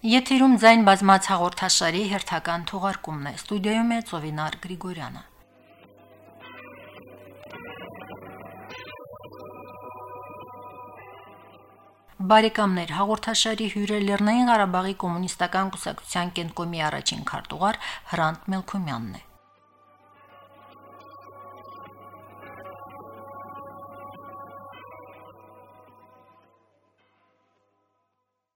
Եթերում ձայն բազմաց հաղորդաշարի հերթական թողարկումն է։ Ստուդիոյում է Ծովինար Գրիգորյանը։ Բարեկամներ, հաղորդաշարի հյուրը Լեռնային Ղարաբաղի կոմունիստական կուսակցության կենկոմի առաջին քարտուղար Հրանտ Մելքումյանն է։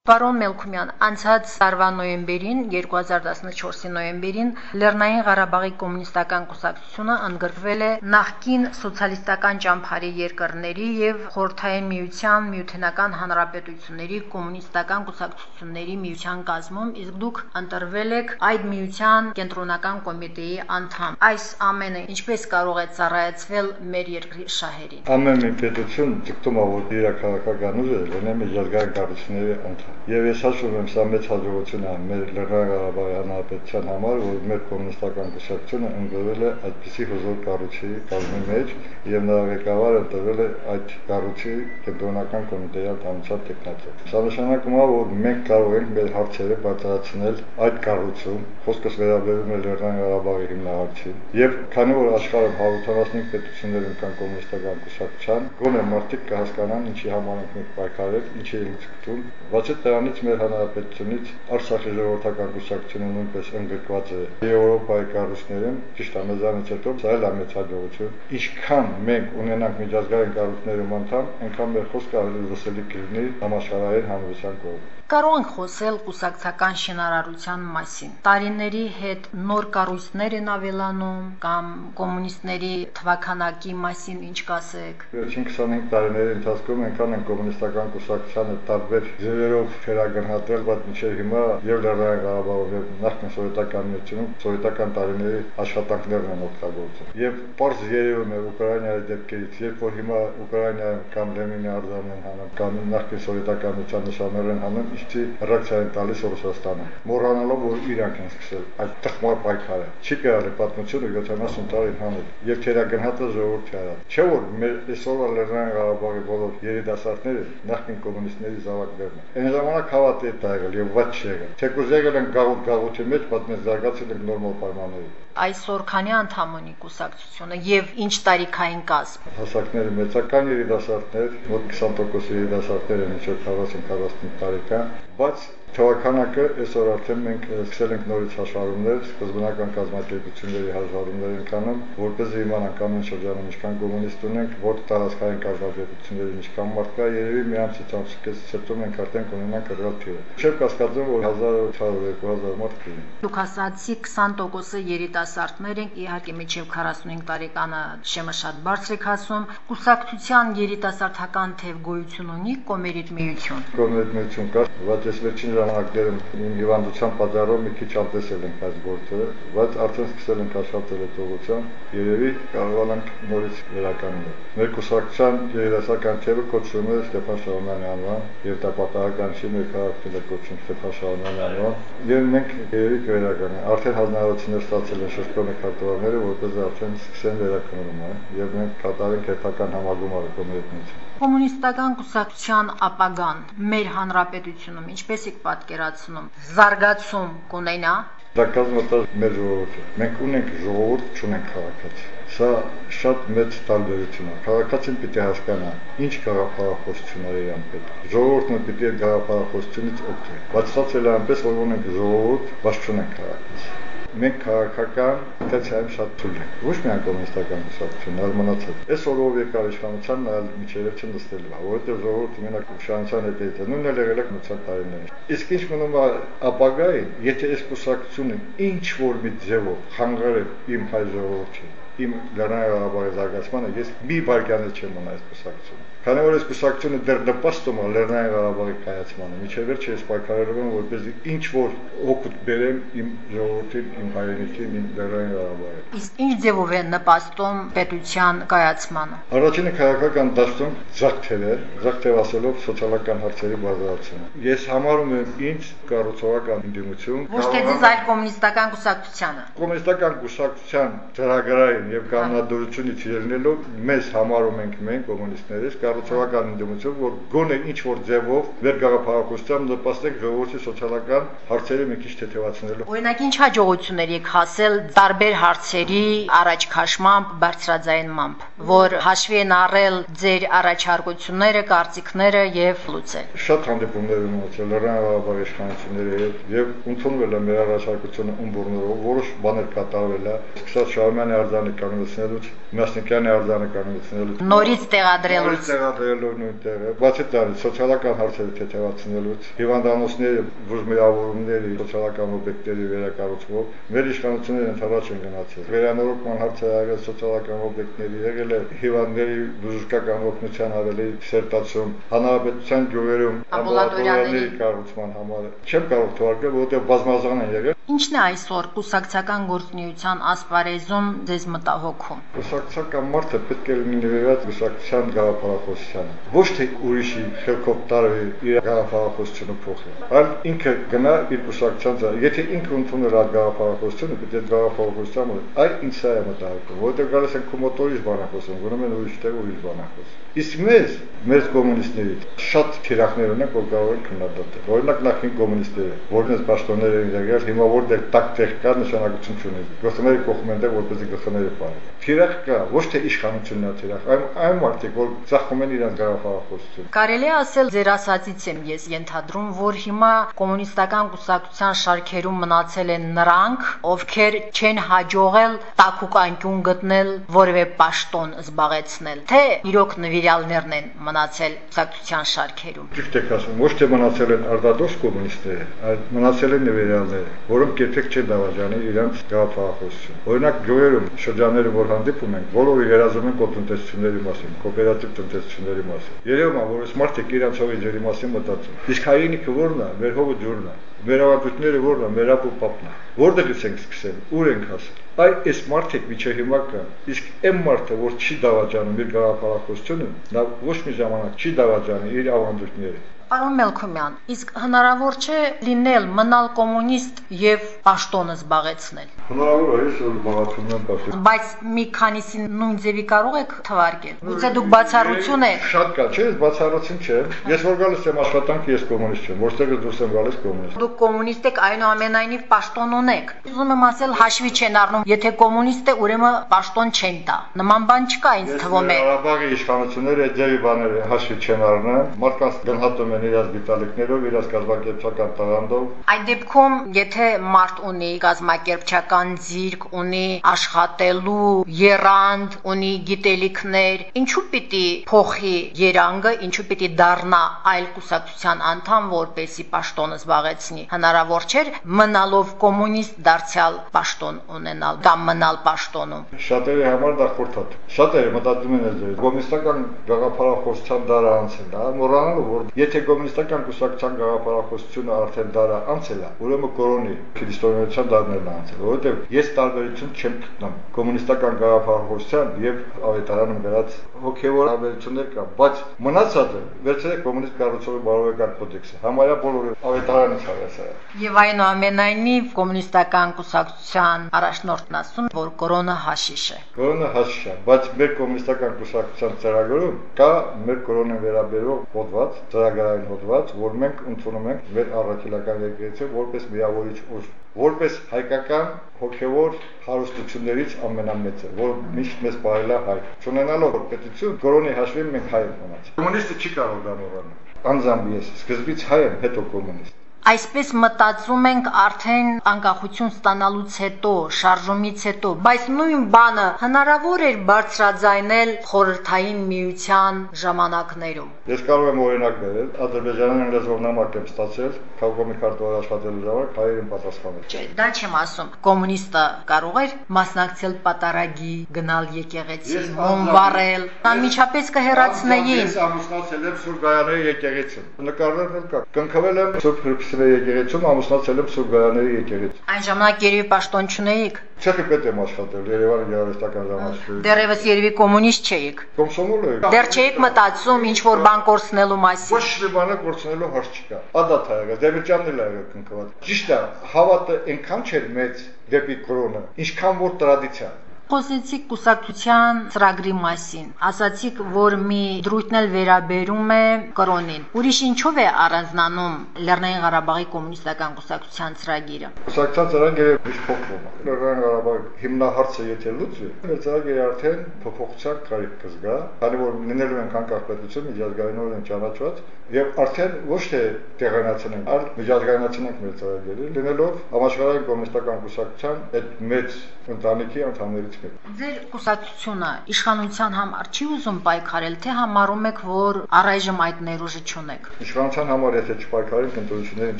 Պարոն Մելքումյան, անցած տարվա նոյեմբերին 2014-ի նոյեմբերին Լեռնային Ղարաբաղի կոմունիստական կուսակցությունը ընդգրկվել է նախկին սոցիալիստական ճամփարի երկրների եւ Խորհրդային Միության Միութենական Հանրապետությունների կոմունիստական կուսակցությունների միության կազմում, իսկ դուք ընտրվել եք այդ միության կենտրոնական կոմիտեի անդամ։ Այս ամենը ինչպես կարող է ծառայեցվել մեր երկրի շահերին։ Ամեն մի պետություն ձգտում է որ իր քաղաքական ուժը լինի կառույցների անդամ Եվ ես հաշվում եմ, սա մեծ հաջողություն է մեր Լեռնային Ղարաբաղի Հանրապետության համար, որ մեր կոմունիստական կուսակցությունը ընկրվել է այդպիսի հզոր կառույցի կազմի մեջ եւ նրա ղեկավարը տվել է այդ կառույցի կենտրոնական կոմիտեի անդամության տեխնատը։ Սա նշանակում է, որ մենք կարող ենք մեր հարցերը բարձրացնել այդ կառույցում, խոսքս վերաբերում է Լեռնային Ղարաբաղի հիմնահարցին, եւ քանի որ աշխարհում 175 պետություններում կան կոմունիստական կուսակցության, գոնե մարդիկ կհասկանան ինչի համար ենք պայքարել, ինչի ենք ցկտում, բացի դրանից մեր հանրապետությունից Արցախի ժողովրդական կուսակցությունը նույնպես ընդգրկված է Եվրոպայի կառույցներում, ճիշտ է մեզանից հետո սա էլ է մեծ հաջողություն։ Ինչքան մենք ունենանք միջազգային կառույցներում անդամ, այնքան մեր խոսքը ավելի լսելի կլինի համաշխարհային հանրության կողմից կարող ենք խոսել կուսակցական շինարարության մասին։ Տարիների հետ նոր կառույցներ են ավելանում կամ կոմունիստների թվականակի մասին ինչ կասեք։ Վերջին 25 տարիների ընթացքում այնքան են կոմունիստական կուսակցությանը տարբեր ձևերով վերագնահատել, բայց մինչև հիմա եւ Լեռնային Ղարաբաղում եւ նախկին սովետական միությունում սովետական տարիների աշխատանքներն են օգտագործել։ Եւ པարզ երևում է Ուկրաինայի դեպքերից, երբ որ հիմա Ուկրաինայում կամ Լենինի արձանն են հանում, կամ նախկին սովետական միության նշաններ են հանում, ռեակցիա են տալիս Ռուսաստանը։ Մոռանալով որ իրանք են սկսել այդ տխմար պայքարը։ Չի կարելի պատմությունը 70 տարին հանել եւ թերագնահատը ժողովրդի արած։ Չէ որ մեր այսօրվա Լեռնային Ղարաբաղի բոլոր երիտասարդները նախկին կոմունիստների զավակներն են։ Այն ժամանակ հավատի է եղել եւ ված չի եղել։ Թեկուզ եղել են գաղութ գաղութի մեջ, բայց մենք զարգացել ենք նորմալ պայմաններում այսօր քանի անդամ ունի կուսակցությունը եւ ինչ տարիքային կազմ։ Հասակները մեծական երիտասարդներ, մոտ 20% երիտասարդներ են ինչ 40-45 տարեկան, բայց Թվականակը այսօր արդեն մենք սկսել ենք նորից հաշվառումներ, սկզբնական կազմակերպությունների հաշվառումներ ենք անում, որպեսզի իմանանք ամեն շրջանում ինչքան կոմունիստ ունենք, որ տարածքային կազմակերպությունների ինչքան մարդ կա, երևի մի ամսից ամսից հետո մենք արդեն կունենանք կրված թիվը։ Չեմ կասկածում, որ 1800-2000 մարդ կլինի։ Դուք ասացի 20%-ը երիտասարդներ են, իհարկե միջև 45 տարեկանը շեմը շատ բարձր է հասում։ Կուսակցության երիտասարդական թև գոյություն ունի կոմերիտ միություն։ Կոմերիտ միություն կա, բայց ես վերջին ժամանակներում իմ հիվանդության պատճառով մի քիչ անտեսել ենք այս գործը, բայց արդեն սկսել ենք աշխատել այդ ուղղությամբ։ Երևի կարողանանք նորից վերականգնել։ Մեր կուսակցության երիտասարդական թևը կոչվում է Ստեփան Շահումյանի անվան, եւ դա պատահական չի մեր քաղաքն է կոչվում Ստեփան Շահումյանի անվան։ Եվ մենք երևի կվերականգնենք։ Արդեն հանրություններ ստացել են շրջանի քարտուղարները, որպես արդեն սկսեն վերականգնումը, եւ մենք կատարենք հետական համագումարը կոմիտեից։ Կոմունիստական կուսակցության ապագան մեր հանրապետությունում ինչպես եք պատկերացնում զարգացում կունենա Դա կազմված մեր ժողովուրդը։ Մենք ունենք ժողովուրդ, չունենք քաղաքացի։ Սա շատ մեծ տարբերություն է։ Քաղաքացին պիտի հասկանա, ինչ գաղափարախոսություն է իրան պետք։ Ժողովուրդը պիտի գաղափարախոսությունից օգտվի։ Բայց սա ցել է այնպես, որ ունենք ժողովուրդ, բայց չունենք քաղաքացի մենք քաղաքական տեցիայում շատ թույլ ենք։ Ոչ միայն կոմունիստական կուսակցությունն, այլ մնացած։ Այս օրով եկավ իշխանության նայել միջերև չնստելու է, որովհետև ժողովուրդը մենակ իշխանության հետ է, նույնն էլ եղել է մնացած տարիներին։ Իսկ ինչ մնում է ապագային, եթե այս կուսակցությունը ինչ որ մի ձևով խանգարել իմ հայ ժողովրդին, իմ Լեռնային Ղարաբաղի զարգացմանը ես մի վարկյանը չեմ մնա այս կուսակցությունը։ Քանի որ այս կուսակցությունը դեռ նպաստում է Լեռնային Ղարաբաղի կայացմանը, միջև վերջ ես պայքարել եմ, որպեսզի ինչ որ օգուտ բերեմ իմ ժողովրդին, իմ հայրենիքին, իմ Լեռնային Ղարաբաղին։ Իսկ ինչ ձևով է նպաստում պետության կայացմանը։ Առաջինը քաղաքական դաշտում զակթել է, զակթել ասելով սոցիալական հարցերի բարձրացումը։ Ես համարում եմ ինձ կառուցողական ընդդիմություն։ Ոչ թե այլ կոմունիստական կուսակցությանը։ Կոմունիստական կուսակցության ծրագրային եւ կանոնադրությունից ելնելով մեզ համարում ենք մենք կոմունիստներից կառուցողական ընդդիմություն, որ գոնե ինչ որ ձևով մեր գաղափարախոսությամբ նպաստենք ժողովրդի սոցիալական հարցերը մի քիչ թեթևացնելու։ Օրինակ ինչ հաջողություններ եք հասել տարբեր հարցերի առաջ քաշմամբ, բարձրաձայնմամբ, որ հաշվի են առել ձեր առաջարկությունները, կարծիքները եւ լուծել։ Շատ հանդիպումներ եմ ունեցել Լեռնային Ղարաբաղի իշխանությունների հետ եւ ընդունվել է մեր առաջարկությունը ումբուրներով, որոշ բաներ կատարվել է, սկսած Շահումյանի արձանի կանոնացնելուց, Մասնիկյանի արձանի կանոնացնելուց։ Նորից տեղադրելուց։ Նորից տեղադրելու նույն տեղը։ Բացի դրանից սոցիալական հարցերը թեթևացնելուց, հիվանդանոցների բուժմիավորումների, սոցիալական օբյեկտների վերակառուցումով մեր իշխանությունները ընդառաջ են գնացել։ Վերանորոգման հարցը եղել սոցիալական օբյեկտների, եղել է հիվանդների բժշկական օգնության ավելի սերտացում, հանրապետության գյուղերում ամբուլատորիաների կառուցման համար։ Չեմ կարող թվարկել, որովհետև բազմազան են եղել Ինչն է այսօր կուսակցական գործունեության ասպարեզում ձեզ մտահոգում։ Կուսակցական մարդը պետք է լինի նվիրված կուսակցության գաղափարախոսությանը։ Ոչ թե ուրիշի խելքով տարվի իր գաղափարախոսությունը փոխի, այլ ինքը գնա իր կուսակցության ձեռ։ Եթե ինքը ընդուներ այդ գաղափարախոսությունը, պետք է գաղափարախոսությանը, այ ինձ է մտահոգում, որովհետև գալիս են կոմոտորից բանախոսում, գնում են ուրիշ տեղ ուրիշ բանախոս։ Իսկ մեզ, մեր կոմունիստների շատ թիրախներ ունենք, որ կարող են քննադատել։ Օրինակ նախին կոմունիստները, որոնց պաշտոններ են եղել, հիմա որտեղ տակ տեղ կա նշանակություն չունի։ Գլխները կողմ են դեր որպեսզի գլխները պարեն։ Թիրախ կա, ոչ թե իշխանությունն է թիրախ, այլ այն մարդիկ, որ ցախում են իրենց գաղափարախոսություն։ Կարելի է ասել ձեր ասածից եմ ես ենթադրում, որ հիմա կոմունիստական կուսակցության շարքերում մնացել են նրանք, ովքեր չեն հաջողել տակուկ անկյուն գտնել որևէ պաշտոն զբաղեցնել, թե իրոք նվիրյալներն են մնացել կուսակցության շարքերում։ Ճիշտ եք ասում, ոչ թե մնացել են արդադոս կոմունիստները, այլ մնացել են նվիրյալները, որոնք երբեք չեն դավաճանի իրենց գաղափարախոսություն։ Օրինակ գյուղերում շրջանները որ հանդիպում ենք, բոլորը երազում են կոտնտեսությունների մասին, կոոպերատիվ տնտեսությունների մասին։ Երևում է, որ այս մարդիկ իրենց հողի ջրի մասին մտածում։ Իսկ հայրենիքը ո՞րն է, մեր հողը ջուրն է։ Մեր ավանդույթները ո՞րն է, մեր ապու պապն է։ Որտեղից ենք սկսել, ուր ենք հասել։ Այ այս մարդիկ միջը հիմա կան։ Իսկ այն մարդը, որ չի դավաճանում իր գաղափարախոսությունը, նա ոչ մի ժամանակ չի դավաճանի իր ավանդույթները։ Պարոն Մելքումյան, իսկ հնարավոր չէ լինել մնալ կոմունիստ եւ պաշտոնը զբաղեցնել։ Հնարավոր է, որ զբաղացում եմ պաշտոն։ Բայց մի քանիսին նույն ձևի կարող եք թվարկել։ Գուցե դուք բացառություն եք։ Շատ կա, չէ, բացառություն չէ։ Ես որ գալիս եմ աշխատանք, ես կոմունիստ չեմ, որտեղից դուրս եմ գալիս կոմունիստ։ Դուք կոմունիստ եք, այնուամենայնիվ պաշտոն ունեք։ Ուզում եմ ասել, հաշվի չեն առնում, եթե կոմունիստ է, ուրեմն պաշտոն չեն տա։ Նման բան չկա, ինձ թվում է։ Ղարաբաղի իշխանությունները այդ ձևի բաները հաշվի չեն առնում։ Մարդկանց գնահատում են իրաց դիտալիքներով, իրաց կազմակերպչական տաղանդով։ Այդ դեպքում, եթե մարդ ունի կազմակերպչական ձիրք, ունի աշխատելու երանգ, ունի գիտելիքներ, ինչու պիտի փոխի երանգը, ինչու պիտի դառնա այլ կուսակցության անդամ, որպեսի պաշտոնը զբաղեցնի։ Հնարավոր չէր մնալով կոմունիստ դարձյալ պաշտոն ունենալ կամ մնալ պաշտոնում։ Շատերի համար դա խորթատ։ Շատերը մտածում են այս կոմունիստական գաղափարախոսության դարը անցել, հա, մոռանալով որ եթե կոմունիստական կուսակցության գաղափարախոսությունը արդեն դարը անցել է, ուրեմն կորոնի քրիստոնեության դարներն անցել, որովհետև ես տարբերություն չեմ գտնում. Կոմունիստական գաղափարախոսության եւ ավետարանում գրած հոգեվոր տարբերություններ կա, բայց մնացածը վերցրեք կոմունիստ կառուցողի բարոյական կոդեքսը, համարյա բոլորը ավետարանից հավասար Եվ այնուամենայնիվ կոմունիստական կուսակցության առաջնորդն ասում, որ կորոնը հաշիշ է։ Կորոնը հաշիշ է, բայց մեր կոմունիստական կուսակցության ծրագրում կա մեր կորոնը վերաբերող հոդված, ծրագրային հոդված, որ մենք ընդունում ենք մեր առաքելական եկեղեցի որպես միավորիչ ուժ որպես հայկական հոգևոր հարստություններից ամենամեծը, որ միշտ մեզ բարելա հայ։ Չունենալով պետություն, կորոնի հաշվին մենք հայ ենք մնացել։ Կոմունիստը չի կարող դա մոռանալ։ Անձամբ ես սկզբից հայ եմ, հետո կոմունիստ։ Այսպես մտածում ենք արդեն անկախություն ստանալուց հետո, շարժումից հետո, բայց նույն բանը հնարավոր էր բարձրաձայնել խորհրդային միության ժամանակներում։ Ես կարող եմ օրինակ բերել, ադրբեջանական լեզվով նամակ եմ ստացել, քաղաքոմի քարտուղար աշխատելու ժամանակ հայերին պատասխանել։ Չէ, դա չեմ ասում։ Կոմունիստը կարող էր մասնակցել պատարագի, գնալ եկեղեցի, հոնվարել, անմիջապես կհեռացնեին։ Ես ամուսնացել եմ Սուրբ Գայանների եկեղեցին։ Նկարներն կա։ Կնքվել եմ Սուրբ Հրիփսիմե եկեղեցում, ամուսնացել եմ Սուրբ Գայանների եկեղեցի։ Այն ժամանակ երևի պաշտոն չունեիք։ Չեխի պետ եմ աշխատել Երևանի գեղարվեստական ժամանակում։ Դեռևս երևի կոմունիստ չէիք։ Կոմսոմոլ եմ։ Դեռ չէիք մտածում ինչ որ բան կորցնելու մասին։ Ոչ մի բանը կորցնելու հարց չկա։ Ադատ ա եղել, Դեվիճյանն էլ ա եղել կնքված։ Ճիշտ է, հավատը այնքան չէր մեծ դեպի կրոնը, ինչքան որ տրադիցիան։ Խոսեցիք կուսակցության ծրագրի մասին։ Ասացիք, որ մի դրույթն էլ վերաբերում է կրոնին։ Ուրիշ ինչով է առանձնանում Լեռնային Ղարաբաղի կոմունիստական կուսակցության ծրագիրը։ Կուսակցության ծրագիրը միշտ փոխվում է։ Լեռնային Ղարաբաղի հիմնահարցը եթե լուծվի, ծրագիրը արդեն փոփոխության կարիք կզգա, քանի որ լինելու են անկախ պետություն միջազգայինորեն ճանաչված եւ արդեն ոչ թե տեղանացնենք, այլ միջազգայնացնենք մեր ծրագիրը, լինելով համաշխարհային կոմունիստական կուսակցության այդ մեծ ընտանիքի անդամներից մեկը։ Ձեր կուսակցությունը իշխանության համար չի ուզում պայքարել, թե համարում եք, որ առայժմ այդ ներուժը չունեք։ Իշխանության համար եթե չպայքարենք, ընտրություններին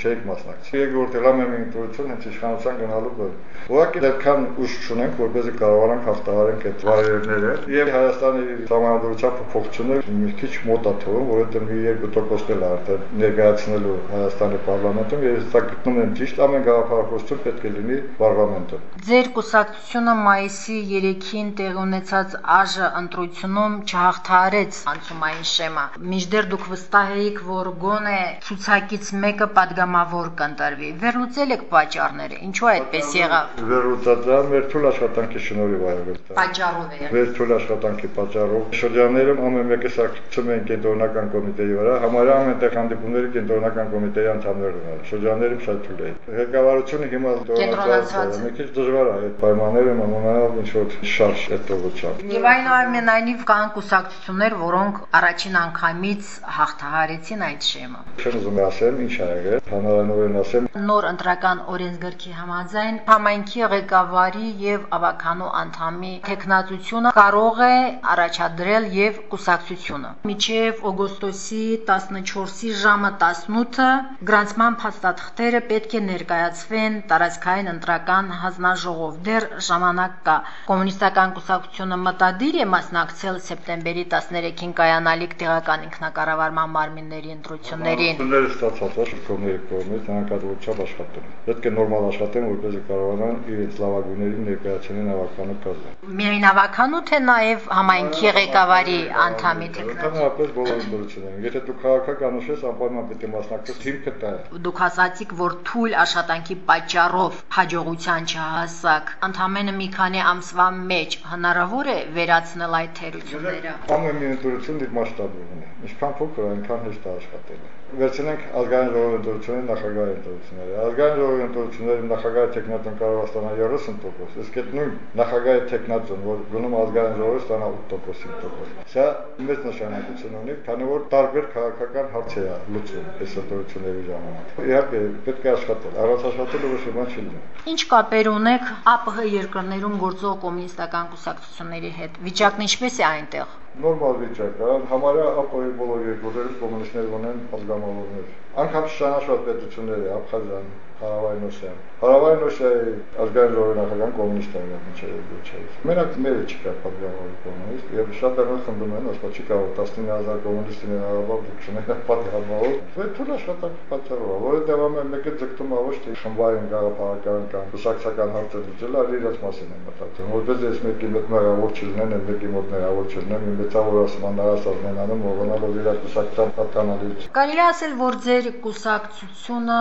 չէիք մասնակցի։ Երկրորդ ելամ եմ ընտրություն հենց իշխանության գնալու բար։ Ուղղակի դեռքան ուժ չունենք, որպեսզի կարողանանք հաղթահարենք այդ վայրերները եւ Հայաստանի համանդրության փոփոխությունը մի քիչ մոտ է թվում, որովհետեւ մի 2% էլ արդեն ներկայացնելու Հայաստանի parlamentum եւ սա գտնում եմ ճիշտ ամեն գաղափարախոսություն պետք է լինի parlamentum։ Ձեր կուսակցությունը մայիսի 3-ին տեղ ունեցած ԱԺ ընտրությունում չհաղթարեց անցումային շեմա։ Մինչդեռ դուք վստահ եք, որ գոնե ցուցակից մեկը падգամավոր կընտրվի։ Վերլուծել եք պատճառները, ինչու այդպես եղավ։ Վերլուծածա մեր թույլ աշխատանքի շնորհիվ արվել դա։ Պատճառով է։ Մեր թույլ աշխատանքի պատճառով շրջաններում ամեն մեկը սակցում են կենտրոնական կոմիտեի վրա, համարյա ամենտեղ հանդիպումները կենտրոնական կոմիտեի անդամներն են։ Շրջաններում շատ թույլ է։ Ղեկավարությունը հիմա դժվար է, մի քիչ դժվար է այդ պայմանները մնալ ինչ որ շարժ այդ ուղղությամբ։ Եվ այնուամենայնիվ կան կուսակցություններ, որոնք առաջին անգամից հաղթահարեցին այդ շեմը։ Չեմ ուզում ասեմ ինչ ա եղել, հանրայնորեն ասեմ, Նոր ընտրական օրենսգրքի համաձայն համայնքի ղեկավարի եւ ավականու անդամի տեխնացությունը կարող է առաջադրել եւ կուսակցությունը։ Միջև օգոստոսի 14-ի ժամը 18-ը գրանցման փաստաթղթերը պետք է ներկայացվեն տարածքային ընտրական հանձնաժողով։ Դեռ ժամանակ կա։ Կոմունիստական կուսակցությունը մտադիր է մասնակցել սեպտեմբերի 13-ին կայանալիք տեղական ինքնակառավարման մարմինների ընտրություններին։ Ծնները ստացած է շփոթների կողմից հանկարծությամբ աշխատում։ Պետք է նորմալ աշխատեն, որպեսզի կարողանան իրենց լավագույններին ներկայացնել ավականու կազմը։ Միայն ավականու թե նաև համայնքի ղեկավարի անդամի տեխնացու։ Ընդհանրապես բոլոր ընտրությունները։ Եթե դու քաղաքական ուշես, անպայման պետք է մասնակցես հիմքը դա է։ Դուք ասացիք, որ թույլ աշխատանքի պատճառով հաջողության չհասակ։ Ընդամենը մի քանի ամսվա մեջ հնարավոր է վերացնել այդ թերությունները։ Ամեն մի ընտրություն իր մասշտաբը ունի։ Ինչքան փոքր, այնքան հեշտ է աշխատելը։ Վերցնենք ազգային ժողովի ընտրությունների նախագահի ընտրությունները։ Ազգային ժողովի ընտրությունների նախագահի տեխնատոն կարող է ստանալ 30%, իսկ այդ նույն նախագահի տեխնատոն, որ գնում ազգային ժողովը ստանա 8%, 5%։ Սա մեծ նշանակություն ունի, քանի որ տարբեր քաղաքական հարցեր է լուծում այս ընտրությունների ժամանակ։ Իհարկե, պետք է աշխատել, առանց աշխատելու ոչ մի բան չի լինի։ Ինչ կապեր ունեք ԱՊՀ երկրներում գործող կոմունիստական կուսակցությունների հետ։ Վիճակն ինչպես է այնտեղ։ նորմալ վիճակ է, համարյա ապօրի բոլոր երկրներում կոմունիստներ ունեն ազգամավորներ։ Անկամ չճանաչված պետությունները Աբխազիան, Հարավային Օսիան։ Հարավային Օսիայի ազգային ժողովի նախագահան կոմունիստներ են ինչեր դուչայից։ Մենակ մերը չկա պատգամավորի կոմունիստ եւ շատ բաներ խնդում են, ասած չի կարող 19000 կոմունիստին հարաբար դուքշները պատգամավոր։ Բայց թույլ աշխատանքի պատճառով, որովհետեւ ամեն մեկը ձգտում է ոչ թե խմբային գաղափարական կամ կուսակցական հարցեր լուծել, այլ իրաց մասին են մտածում։ Որպես ես մեկի մոտ մեղավոր չլինեն, մեկի մոտ մեղավոր չլինեն, մի մեծավոր ասմաննարասազն են անում, ողնալով իր կուսակցության պատկանալից։ Կարելի ասել, որ ձեր կուսակցությունը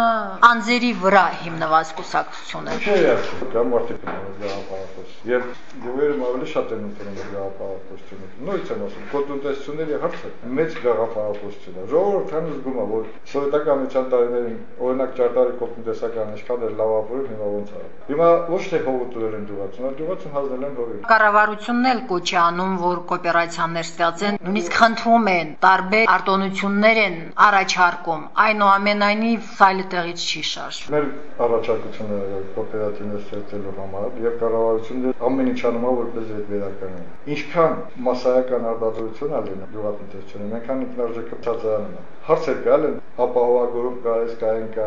անձերի վրա հիմնված կուսակցություն է։ Չէ, դա մարդիկ են գաղափարախոս։ Եվ գյուղերում ավելի շատ են ընդունում գաղափարախոսությունը։ Նույնց եմ ասում, կոտնտեսությունների հարցը մեծ գաղափարախոսություն է։ Ժողովուրդը զգում է, որ սովետական միջան տարիներին օրինակ ճարտարի կոտնտեսական ինչքան էր լավավորում, հիմա ոնց է։ Հիմա ոչ թե հողուտներ են դուղացում, այլ դուղացում հանձնել են հողին։ Կառավարությունն էլ կոչ է անում, որ կոոպերացիաներ ստեղծեն, նույնիսկ խնդրում են, տարբեր արտոնություններ են առաջարկում։ Այնուամենայնիվ, սայլը տեղից չի շարժվում։ Մեր առաջարկությունը կոոպերատիվներ ստեղծելու համար եւ կառավարությունը ամեն ինչ անում է որպես այդ վերականգնի։ Ինչքան մասսայական արտադրություն ա լինում գյուղատնտեսությունը, մենքան ինքնարժեքը ցածրանում է։ Հարցեր կալ են ապահովագրում կա, այս կային կա,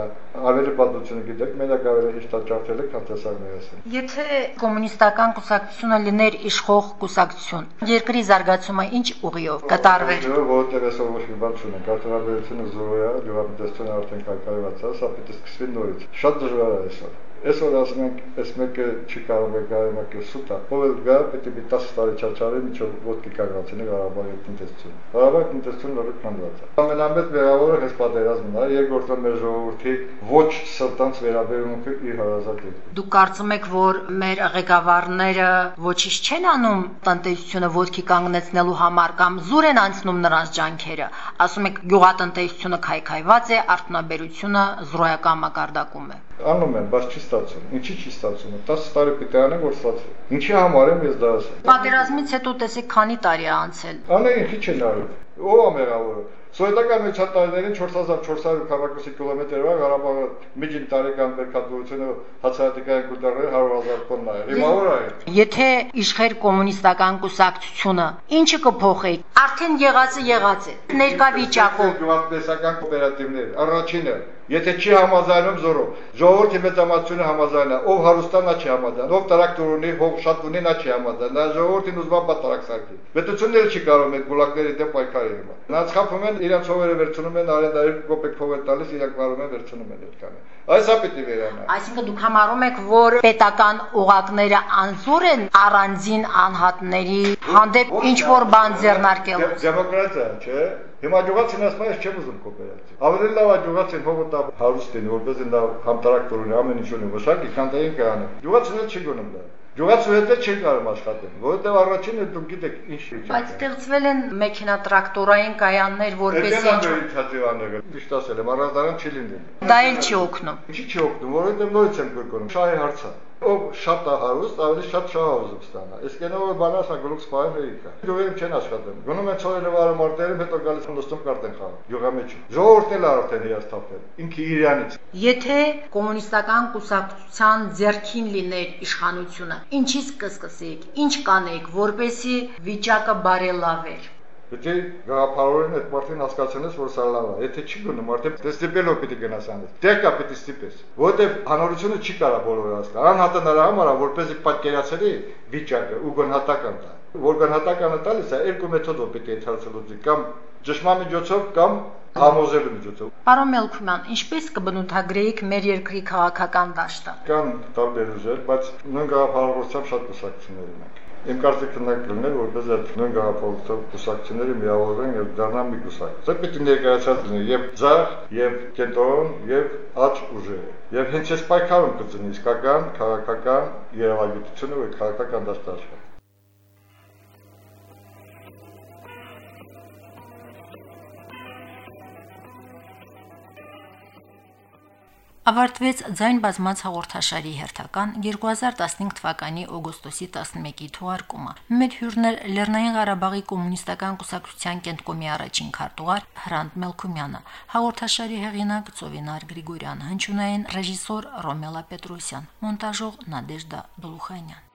ավելի պատմությունը գիտեք, մենակ ավելի հեշտ աջակցել է, քան տեսակներս։ Եթե կոմունիստական կուսակցությունը լիներ իշխող կուսակցություն, երկրի զարգացումը ինչ ուղիով կտարվեր։ Որտեղ այսօր ոչ մի բան չունենք, արտադրությունը զորո է, գյուղատնտեսությունը արդեն կայքայված է, սա պետք է սկսվի նորից։ Շատ դժվար է այսօր։ Այսօր ասում ենք, այս մեկը չի կարող է գալ մեկը սուտա։ Ով էլ գա, պետք է մի 10 տարի չաչարի, միջով ոդկի կանգնացնի Ղարաբաղի տնտեսություն։ Ղարաբաղի տնտեսությունը լրիվ կանգնած է։ Ամենամեծ վերավորը հես պատերազմն է, երկրորդը մեր ժողովրդի ոչ սրտանց վերաբերմունքը իր հարազատի։ Դուք կարծում եք, որ մեր ղեկավարները ոչինչ չեն անում տնտեսությունը ոդկի կանգնեցնելու համար կամ զուր են անցնում նրանց ջանքերը։ Ասում եք, գյուղատնտեսությունը քայքայված է, արտոնաբերությունը զրոյական մակարդակում է անում են, բայց չի ստացվում։ Ինչի չի ստացվում։ 10 տարի պետք է անեն, որ ստացվի։ Ինչի համար եմ ես դա ասում։ Պատերազմից հետո տեսեք քանի տարի է անցել։ Անեն ինչի չեն արել։ Ո՞վ է մեղավորը։ Սովետական միջատարներին 4400 քառակուսի կիլոմետրով Ղարաբաղը միջին տարեկան բերքատվությունը հացահատիկային կուտարները 100.000 տոննա է։ Հիմա որ է։ Եթե իշխեր կոմունիստական կուսակցությունը, ինչը կփոխեի։ Արդեն եղածը եղած է։ Ներկա վիճակով գյուղատնտեսական կոոպերատիվներ, առաջինը Եթե չի համաձայնում զորո, ժողովրդի մեծամասնությունը համաձայնա, ով հարուստան նա չի համաձայն, ով տրակտոր ունի, ով շատ ունի նա չի համաձայն, նա ժողովրդին ուզում է տրակ սարքի։ Պետությունները չի կարող այդ գուլակների դեմ պայքարել հիմա։ Նրանց խափում են, իրենց հողերը վերցնում են, արենդա 2 կոպեկ փող են տալիս, իրանք մարում են վերցնում են այդքանը։ Այսա պիտի վերանա։ Այսինքն դուք համարում եք, որ պետական օղակները անզոր են առանձին անհատների հանդեպ ինչ որ բան ձեռնարկել։ Դեմոկրատիա, չէ՞։ Հիմա ջուղացին ասում է, չեմ ուզում կոոպերատիվ։ Ավելի լավ է ջուղացին հողը տա հարուստին, որպես նա համ տրակտոր ունի, ամեն ինչ ունի, մշակի, քան դա ինքը անի։ Ջուղացին չի գնում դա։ Գյուղացու հետ չի կարող աշխատել, որովհետև առաջինը դուք գիտեք ինչ է։ Բայց ստեղծվել են մեքենա տրակտորային կայաններ, որպես ինչ։ Դա միշտ ասել եմ, առանձնարան չի լինի։ Դա էլ չի օգնում։ Ինչի՞ չի օգնում, որովհետև նորից եմ գրկոնում։ Շահի հարցը ով շատ հարուստ, ավելի շատ շահ ուզում ստանա։ Իսկ այնով որ բանասա գլուխ սպայում էիկա։ Գյուղերում չեն աշխատում։ Գնում են ծորերը վարը մարտերում, հետո գալիս են լստում կարտեն խաղում։ Գյուղամեջ։ Ժողովուրդն էլ արդեն հիասթափել։ Ինքը իրանից։ Եթե կոմունիստական կուսակցության ձեռքին լիներ իշխանությունը, ինչից կսկսեիք, ինչ կանեիք, որպեսի վիճակը բարելավեր։ Է գաղափարորեն այդ մարդին հասկացնես, որ սա լավ է։ Եթե չի գնում, արդեն դեստիպելով պիտի գնաս անես։ Տեկա պիտի ստիպես, որովհետև հանրությունը չի կարա բոլորը հասկանալ։ Անհատը նրա համար է, որպեսզի պատկերացրի վիճակը ու գնահատական տա։ Որ գնահատականը տալիս է երկու մեթոդով պիտի լուծի, կամ ճշմամիջոցով կամ համոզելու միջոցով։ Պարոն Մելքումյան, ինչպես կբնութագրեիք մեր երկրի քաղաքական դաշտը։ Կան տարբեր ուժեր, բայց նույն գաղափարությամբ շատ կուսակցություններ ունենք։ Իմ կարծիքը նա կլիներ, որպես այդ նույն գաղափարությամբ կուսակցությունները միավորվեն եւ դառնան մի կուսակ։ Սա պետք է ներկայացած լինի եւ ձախ, եւ կենտրոն, եւ աճ ուժերը։ Եվ հենց այս պայքարում կծնի իսկական քաղաքական երևակայությունը ու քաղաքական դաշտարշը։ Ավարտվեց ձայն բազմաց հաղորդաշարի հերթական 2015 թվականի օգոստոսի 11-ի թողարկումը։ Մեր հյուրներ Լեռնային Ղարաբաղի կոմունիստական կուսակցության կենտկոմի առաջին քարտուղար Հրանտ Մելքումյանը, հաղորդաշարի հեղինակ Ծովինար Գրիգորյան, հնչյունային ռեժիսոր Ռոմելա Պետրոսյան, մոնտաժող Նադեժդա Բլուխանյան։